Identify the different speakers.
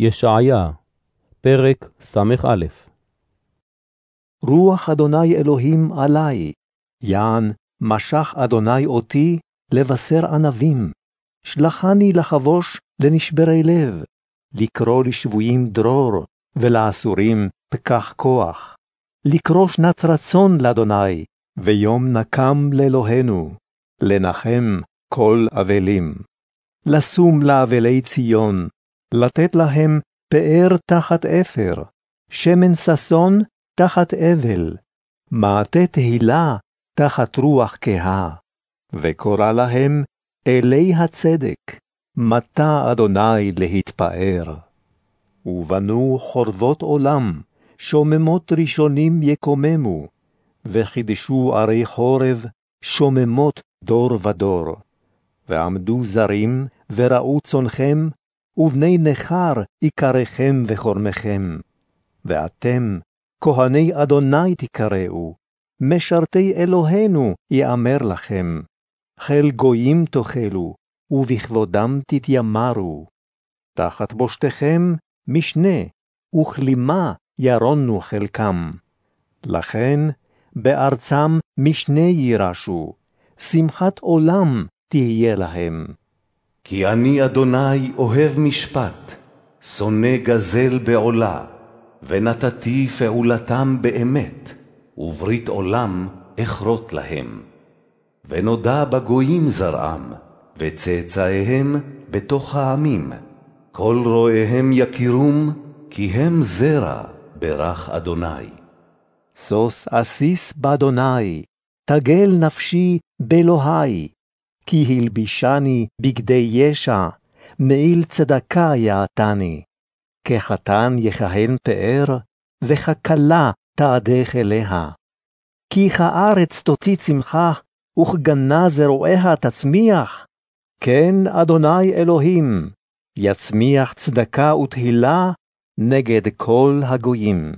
Speaker 1: ישעיה, פרק ס"א
Speaker 2: רוח אדוני אלוהים עלי, יען משך אדוני אותי לבשר ענבים. שלחני לחבוש לנשברי לב, לקרוא לשבויים דרור, ולאסורים פקח כוח. לקרוא שנת רצון לאדוני, ויום נקם לאלוהינו, לנחם כל אבלים. לשום לאבלי ציון, לתת להם פאר תחת אפר, שמן ששון תחת אבל, מעטה תהילה תחת רוח כהה, וקורא להם אלי הצדק, מטה אדוני להתפאר. ובנו חורבות עולם, שוממות ראשונים יקוממו, וחידשו ערי חורב, שוממות דור ודור. ועמדו זרים, וראו צונכם, ובני נכר יקריכם וחורמכם. ואתם, כהני אדוני תקראו, משרתי אלוהינו יאמר לכם. חיל גויים תאכלו, ובכבודם תתיימרו. תחת בושתכם משנה, וכלימה ירונו חלקם. לכן בארצם משנה יירשו, שמחת עולם תהיה להם.
Speaker 3: כי אני אדוני אוהב משפט, שונא גזל בעולה, ונתתי פעולתם באמת, וברית עולם אכרות להם. ונודע בגויים זרעם, וצאצאיהם בתוך העמים. כל רואיהם יכירום, כי הם זרע ברך אדוני.
Speaker 2: שוש אסיס באדוני, תגל נפשי באלוהי. כי הלבישני בגדי ישע, מעיל צדקה יעתני. כחתן יכהן פאר, וככלה תעדך אליה. כי כארץ תוציא צמחה, וכגנה זרועיה תצמיח. כן, אדוני אלוהים, יצמיח צדקה ותהילה נגד כל הגויים.